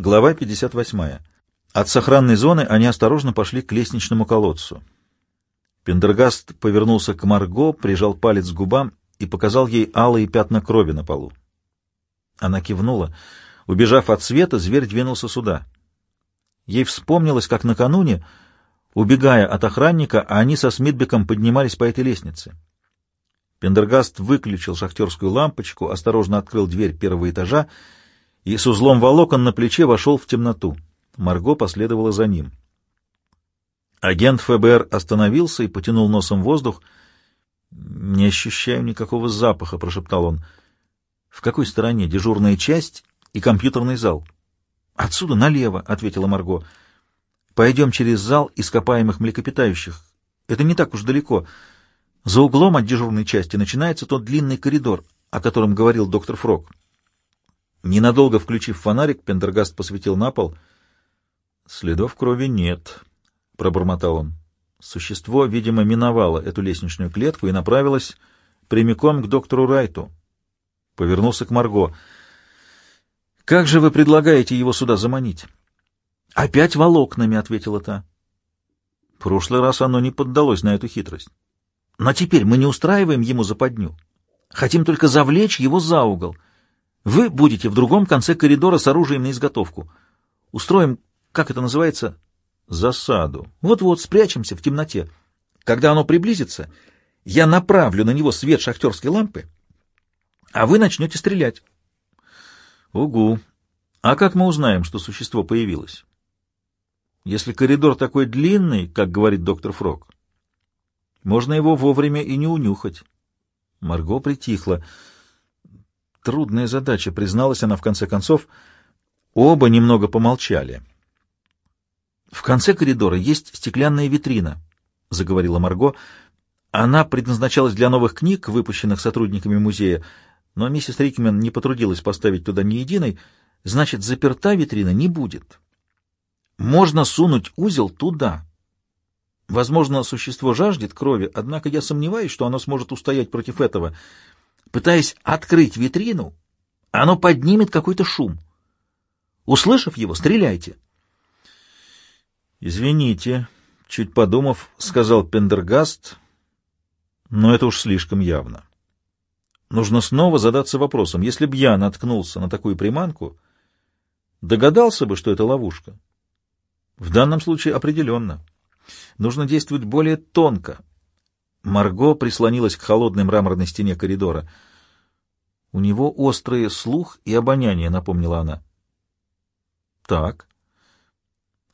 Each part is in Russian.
Глава 58. От сохранной зоны они осторожно пошли к лестничному колодцу. Пендергаст повернулся к Марго, прижал палец к губам и показал ей алые пятна крови на полу. Она кивнула. Убежав от света, зверь двинулся сюда. Ей вспомнилось, как накануне, убегая от охранника, они со Смитбеком поднимались по этой лестнице. Пендергаст выключил шахтерскую лампочку, осторожно открыл дверь первого этажа и с узлом волокон на плече вошел в темноту. Марго последовала за ним. Агент ФБР остановился и потянул носом воздух. «Не ощущаю никакого запаха», — прошептал он. «В какой стороне дежурная часть и компьютерный зал?» «Отсюда налево», — ответила Марго. «Пойдем через зал ископаемых млекопитающих. Это не так уж далеко. За углом от дежурной части начинается тот длинный коридор, о котором говорил доктор Фрог». Ненадолго включив фонарик, Пендергаст посветил на пол. «Следов крови нет», — пробормотал он. Существо, видимо, миновало эту лестничную клетку и направилось прямиком к доктору Райту. Повернулся к Марго. «Как же вы предлагаете его сюда заманить?» «Опять волокнами», — ответила та. Прошлый раз оно не поддалось на эту хитрость. «Но теперь мы не устраиваем ему западню. Хотим только завлечь его за угол». Вы будете в другом конце коридора с оружием на изготовку. Устроим, как это называется, засаду. Вот-вот, спрячемся в темноте. Когда оно приблизится, я направлю на него свет шахтерской лампы, а вы начнете стрелять. Угу. А как мы узнаем, что существо появилось? Если коридор такой длинный, как говорит доктор Фрог, можно его вовремя и не унюхать. Марго притихла. Трудная задача, призналась она в конце концов. Оба немного помолчали. В конце коридора есть стеклянная витрина, заговорила Марго. Она предназначалась для новых книг, выпущенных сотрудниками музея, но миссис Рикмен не потрудилась поставить туда ни единой, значит, заперта витрина не будет. Можно сунуть узел туда. Возможно, существо жаждет крови, однако я сомневаюсь, что оно сможет устоять против этого — Пытаясь открыть витрину, оно поднимет какой-то шум. Услышав его, стреляйте. «Извините», — чуть подумав, сказал Пендергаст, но это уж слишком явно. Нужно снова задаться вопросом, если б я наткнулся на такую приманку, догадался бы, что это ловушка. В данном случае определенно. Нужно действовать более тонко, Марго прислонилась к холодной мраморной стене коридора. «У него острый слух и обоняние», — напомнила она. «Так.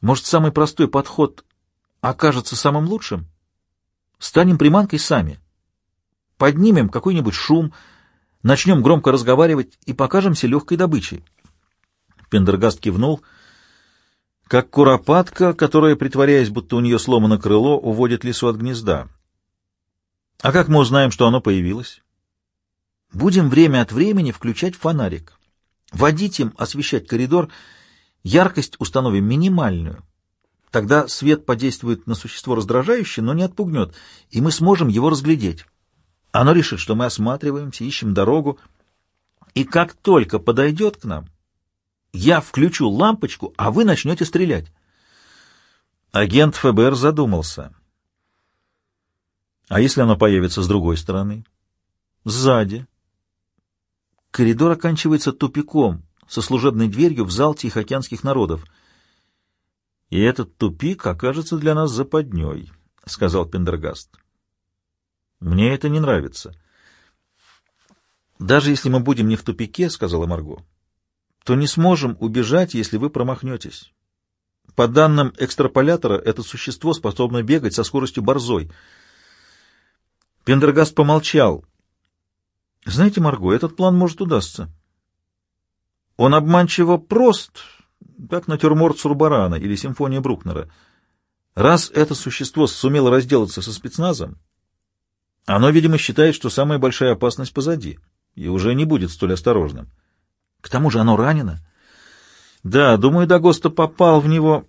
Может, самый простой подход окажется самым лучшим? Станем приманкой сами. Поднимем какой-нибудь шум, начнем громко разговаривать и покажемся легкой добычей». Пендергаст кивнул — как куропатка, которая, притворяясь, будто у нее сломано крыло, уводит лису от гнезда. А как мы узнаем, что оно появилось? Будем время от времени включать фонарик. Водить им, освещать коридор. Яркость установим минимальную. Тогда свет подействует на существо раздражающе, но не отпугнет, и мы сможем его разглядеть. Оно решит, что мы осматриваемся, ищем дорогу. И как только подойдет к нам, я включу лампочку, а вы начнете стрелять. Агент ФБР задумался. А если оно появится с другой стороны? Сзади. Коридор оканчивается тупиком со служебной дверью в зал Тихоокеанских народов. И этот тупик окажется для нас западней, — сказал Пендергаст. Мне это не нравится. Даже если мы будем не в тупике, — сказала Марго, — то не сможем убежать, если вы промахнетесь. По данным экстраполятора, это существо способно бегать со скоростью борзой — Пендергаст помолчал. «Знаете, Марго, этот план может удастся. Он обманчиво прост, как натюрморт Сурбарана или симфония Брукнера. Раз это существо сумело разделаться со спецназом, оно, видимо, считает, что самая большая опасность позади, и уже не будет столь осторожным. К тому же оно ранено. Да, думаю, Дагоста попал в него.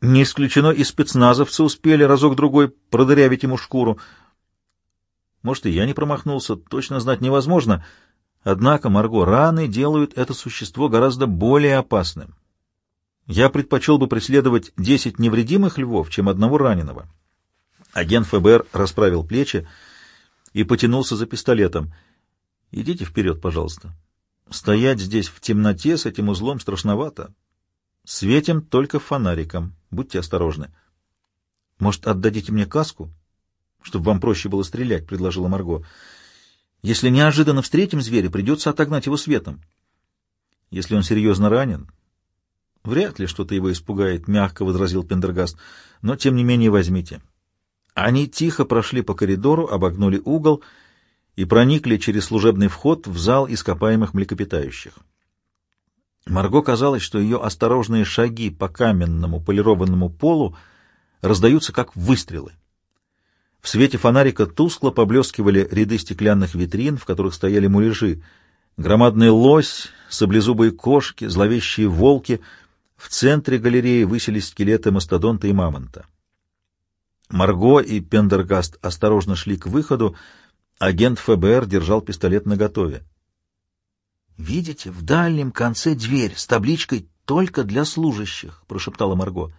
Не исключено, и спецназовцы успели разок-другой продырявить ему шкуру — может, и я не промахнулся, точно знать невозможно. Однако, Марго, раны делают это существо гораздо более опасным. Я предпочел бы преследовать десять невредимых львов, чем одного раненого. Агент ФБР расправил плечи и потянулся за пистолетом. «Идите вперед, пожалуйста. Стоять здесь в темноте с этим узлом страшновато. Светим только фонариком. Будьте осторожны». «Может, отдадите мне каску, чтобы вам проще было стрелять?» — предложила Марго. «Если неожиданно встретим зверя, придется отогнать его светом. Если он серьезно ранен, Вряд ли что-то его испугает, — мягко возразил Пендергаст. — Но, тем не менее, возьмите. Они тихо прошли по коридору, обогнули угол и проникли через служебный вход в зал ископаемых млекопитающих. Марго казалось, что ее осторожные шаги по каменному полированному полу раздаются как выстрелы. В свете фонарика тускло поблескивали ряды стеклянных витрин, в которых стояли муляжи, громадный лось, саблезубые кошки, зловещие волки — в центре галереи высились скелеты мастодонта и мамонта. Марго и Пендергаст осторожно шли к выходу. Агент ФБР держал пистолет наготове. «Видите, в дальнем конце дверь с табличкой «Только для служащих», — прошептала Марго.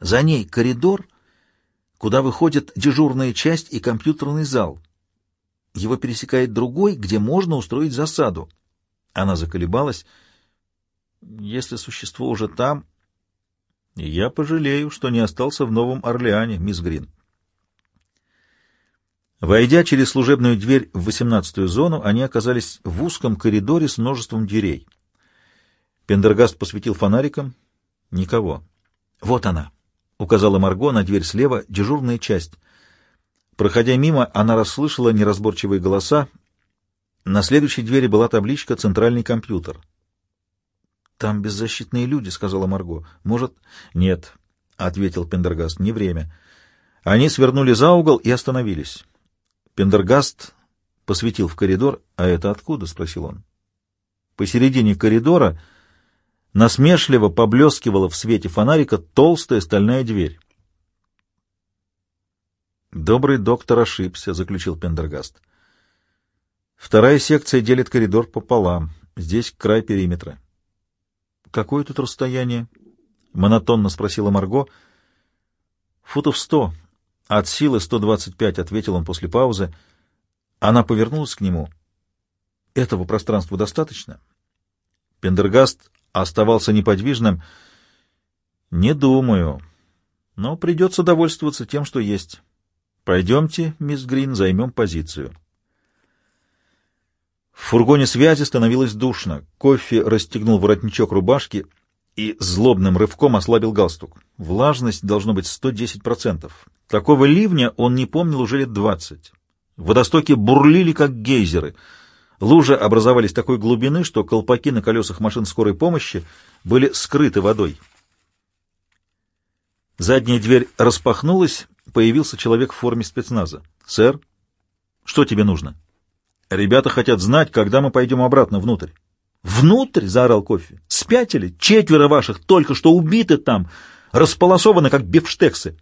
«За ней коридор, куда выходит дежурная часть и компьютерный зал. Его пересекает другой, где можно устроить засаду». Она заколебалась. Если существо уже там, я пожалею, что не остался в Новом Орлеане, мисс Грин. Войдя через служебную дверь в восемнадцатую зону, они оказались в узком коридоре с множеством дверей. Пендергаст посветил фонариком. Никого. «Вот она», — указала Марго на дверь слева, дежурная часть. Проходя мимо, она расслышала неразборчивые голоса. На следующей двери была табличка «Центральный компьютер». Там беззащитные люди, — сказала Марго. Может... Нет, — ответил Пендергаст, — не время. Они свернули за угол и остановились. Пендергаст посветил в коридор. — А это откуда? — спросил он. Посередине коридора насмешливо поблескивала в свете фонарика толстая стальная дверь. «Добрый доктор ошибся», — заключил Пендергаст. «Вторая секция делит коридор пополам. Здесь край периметра». «Какое тут расстояние?» — монотонно спросила Марго. «Футов сто. От силы сто двадцать пять», — ответил он после паузы. Она повернулась к нему. «Этого пространства достаточно?» Пендергаст оставался неподвижным. «Не думаю. Но придется довольствоваться тем, что есть. Пойдемте, мисс Грин, займем позицию». В фургоне связи становилось душно. Кофе расстегнул воротничок рубашки и злобным рывком ослабил галстук. Влажность должно быть 110%. Такого ливня он не помнил уже лет 20. Водостоки бурлили, как гейзеры. Лужи образовались такой глубины, что колпаки на колесах машин скорой помощи были скрыты водой. Задняя дверь распахнулась, появился человек в форме спецназа. «Сэр, что тебе нужно?» Ребята хотят знать, когда мы пойдем обратно внутрь. «Внутрь?» — заорал кофе. «Спятили? Четверо ваших только что убиты там, располосованы, как бифштексы».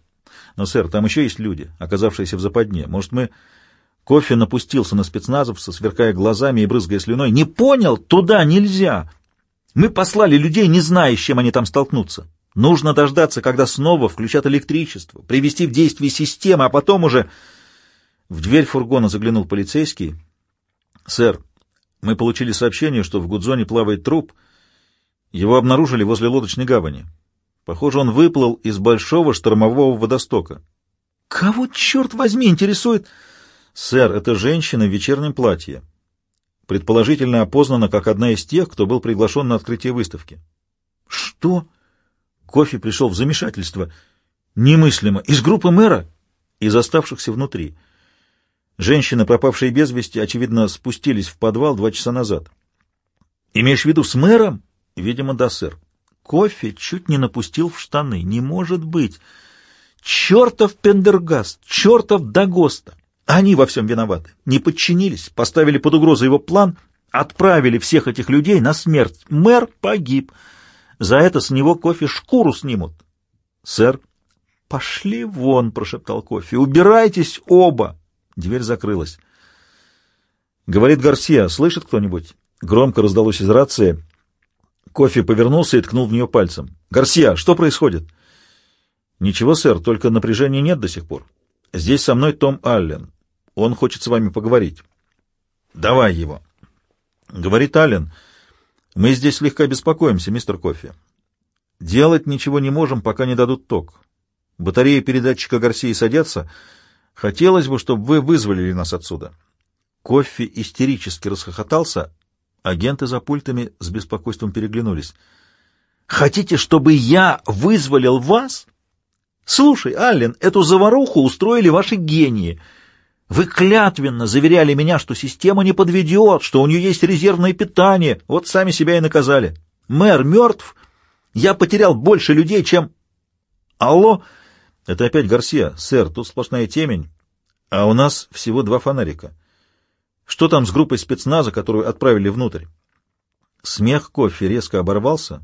«Но, сэр, там еще есть люди, оказавшиеся в западне. Может, мы...» Кофе напустился на спецназовца, сверкая глазами и брызгая слюной. «Не понял? Туда нельзя! Мы послали людей, не зная, с чем они там столкнутся. Нужно дождаться, когда снова включат электричество, привести в действие системы, а потом уже...» В дверь фургона заглянул полицейский «Сэр, мы получили сообщение, что в Гудзоне плавает труп. Его обнаружили возле лодочной гавани. Похоже, он выплыл из большого штормового водостока». «Кого, черт возьми, интересует?» «Сэр, это женщина в вечернем платье. Предположительно опознана как одна из тех, кто был приглашен на открытие выставки». «Что?» Кофе пришел в замешательство. «Немыслимо. Из группы мэра?» «Из оставшихся внутри». Женщины, пропавшие без вести, очевидно, спустились в подвал два часа назад. Имеешь в виду с мэром? Видимо, да, сэр. Кофе чуть не напустил в штаны. Не может быть. Чертов Пендергаст, чертов Дагоста. Они во всем виноваты. Не подчинились, поставили под угрозу его план, отправили всех этих людей на смерть. Мэр погиб. За это с него кофе шкуру снимут. Сэр, пошли вон, прошептал кофе. Убирайтесь оба. Дверь закрылась. Говорит Гарсия, слышит кто-нибудь? Громко раздалось из рации. Кофе повернулся и ткнул в нее пальцем. «Гарсия, что происходит?» «Ничего, сэр, только напряжения нет до сих пор. Здесь со мной Том Аллен. Он хочет с вами поговорить». «Давай его». Говорит Аллен. «Мы здесь слегка беспокоимся, мистер Кофе. Делать ничего не можем, пока не дадут ток. Батареи передатчика Гарсии садятся. Хотелось бы, чтобы вы вызволили нас отсюда». Кофе истерически расхохотался, Агенты за пультами с беспокойством переглянулись. «Хотите, чтобы я вызволил вас? Слушай, Аллен, эту заваруху устроили ваши гении. Вы клятвенно заверяли меня, что система не подведет, что у нее есть резервное питание. Вот сами себя и наказали. Мэр мертв. Я потерял больше людей, чем... Алло? Это опять Гарсия. Сэр, тут сплошная темень. А у нас всего два фонарика. Что там с группой спецназа, которую отправили внутрь? Смех кофе резко оборвался.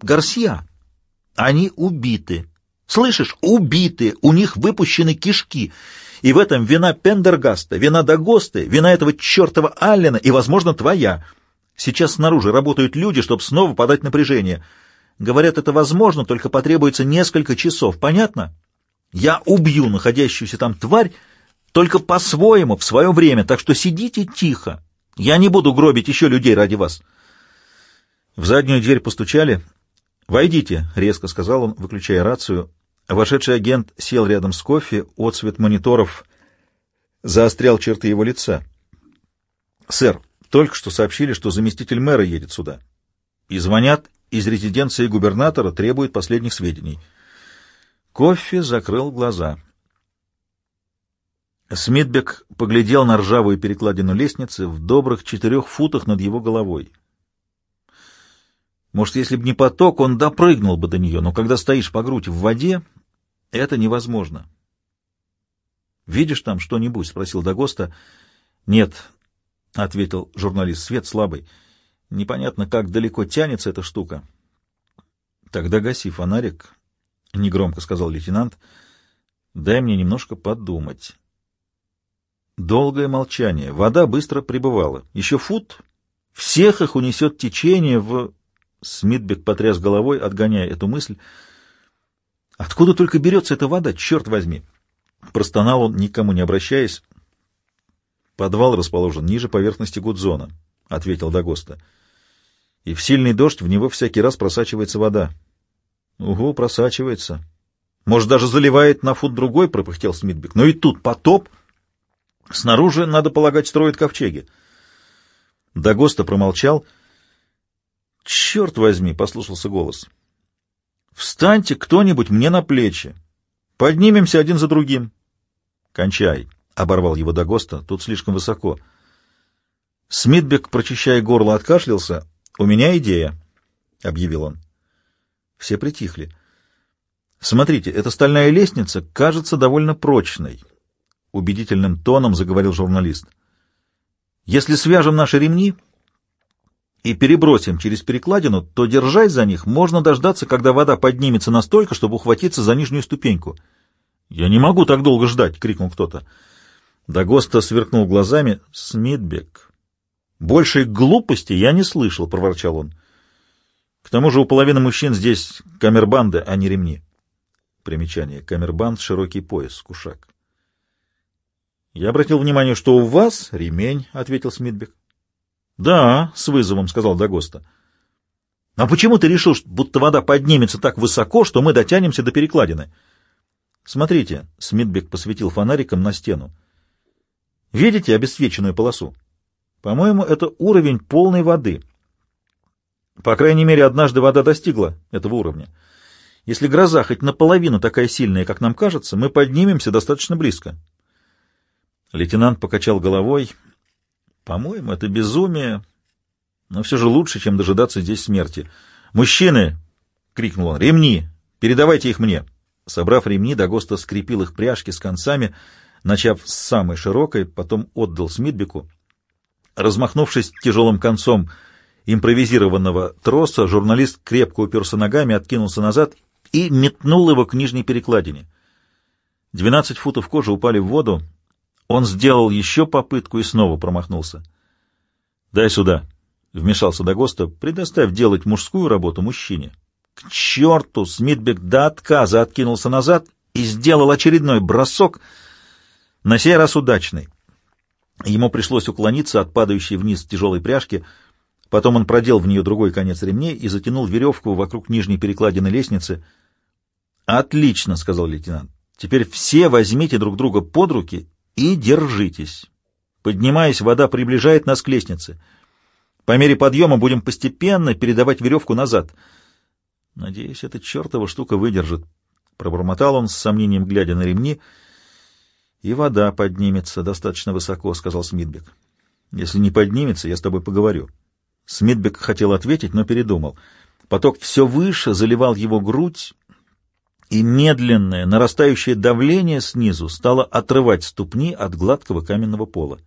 Гарсия, они убиты. Слышишь, убиты. У них выпущены кишки. И в этом вина Пендергаста, вина Дагосты, вина этого чертова Аллена и, возможно, твоя. Сейчас снаружи работают люди, чтобы снова подать напряжение. Говорят, это возможно, только потребуется несколько часов. Понятно? Я убью находящуюся там тварь, только по-своему, в свое время, так что сидите тихо. Я не буду гробить еще людей ради вас. В заднюю дверь постучали. «Войдите», — резко сказал он, выключая рацию. Вошедший агент сел рядом с кофе, отцвет мониторов заострял черты его лица. «Сэр, только что сообщили, что заместитель мэра едет сюда. И звонят из резиденции губернатора, требуют последних сведений». Кофе закрыл глаза. Смитбек поглядел на ржавую перекладину лестницы в добрых четырех футах над его головой. Может, если бы не поток, он допрыгнул бы до нее, но когда стоишь по грудь в воде, это невозможно. «Видишь там что-нибудь?» — спросил Дагоста. «Нет», — ответил журналист, — «свет слабый. Непонятно, как далеко тянется эта штука». «Тогда гаси фонарик», — негромко сказал лейтенант. «Дай мне немножко подумать». Долгое молчание. Вода быстро прибывала. Еще фут. Всех их унесет течение в... Смитбек потряс головой, отгоняя эту мысль. Откуда только берется эта вода, черт возьми? Простонал он, никому не обращаясь. Подвал расположен ниже поверхности Гудзона, — ответил Дагоста. И в сильный дождь в него всякий раз просачивается вода. — Угу, просачивается. Может, даже заливает на фут другой, — пропыхтел Смитбек. Но и тут потоп... Снаружи, надо полагать, строят ковчеги. Дагоста промолчал. «Черт возьми!» — послушался голос. «Встаньте кто-нибудь мне на плечи. Поднимемся один за другим». «Кончай!» — оборвал его Дагоста. «Тут слишком высоко». Смитбек, прочищая горло, откашлялся. «У меня идея», — объявил он. Все притихли. «Смотрите, эта стальная лестница кажется довольно прочной». — убедительным тоном заговорил журналист. «Если свяжем наши ремни и перебросим через перекладину, то, держась за них, можно дождаться, когда вода поднимется настолько, чтобы ухватиться за нижнюю ступеньку». «Я не могу так долго ждать!» — крикнул кто-то. Дагоста сверкнул глазами. «Смитбек!» «Большей глупости я не слышал», — проворчал он. «К тому же у половины мужчин здесь камербанды, а не ремни». Примечание. Камербанд — широкий пояс, кушак. Я обратил внимание, что у вас ремень, — ответил Смитбек. — Да, — с вызовом сказал Дагоста. — А почему ты решил, будто вода поднимется так высоко, что мы дотянемся до перекладины? — Смотрите, — Смитбек посветил фонариком на стену. — Видите обесцвеченную полосу? По-моему, это уровень полной воды. По крайней мере, однажды вода достигла этого уровня. Если гроза хоть наполовину такая сильная, как нам кажется, мы поднимемся достаточно близко. Лейтенант покачал головой. «По-моему, это безумие, но все же лучше, чем дожидаться здесь смерти. Мужчины!» — крикнул он. «Ремни! Передавайте их мне!» Собрав ремни, Дагоста скрепил их пряжки с концами, начав с самой широкой, потом отдал Смитбеку. Размахнувшись тяжелым концом импровизированного троса, журналист крепко уперся ногами, откинулся назад и метнул его к нижней перекладине. Двенадцать футов кожи упали в воду, он сделал еще попытку и снова промахнулся. «Дай сюда», — вмешался Дагоста. — Предоставь делать мужскую работу мужчине. К черту! Смитбек до отказа откинулся назад и сделал очередной бросок, на сей раз удачный. Ему пришлось уклониться от падающей вниз тяжелой пряжки. Потом он продел в нее другой конец ремней и затянул веревку вокруг нижней перекладины лестницы. «Отлично!» — сказал лейтенант. «Теперь все возьмите друг друга под руки и держитесь. Поднимаясь, вода приближает нас к лестнице. По мере подъема будем постепенно передавать веревку назад». «Надеюсь, эта чертова штука выдержит», — пробормотал он с сомнением, глядя на ремни — и вода поднимется достаточно высоко, — сказал Смитбек. — Если не поднимется, я с тобой поговорю. Смитбек хотел ответить, но передумал. Поток все выше заливал его грудь, и медленное, нарастающее давление снизу стало отрывать ступни от гладкого каменного пола.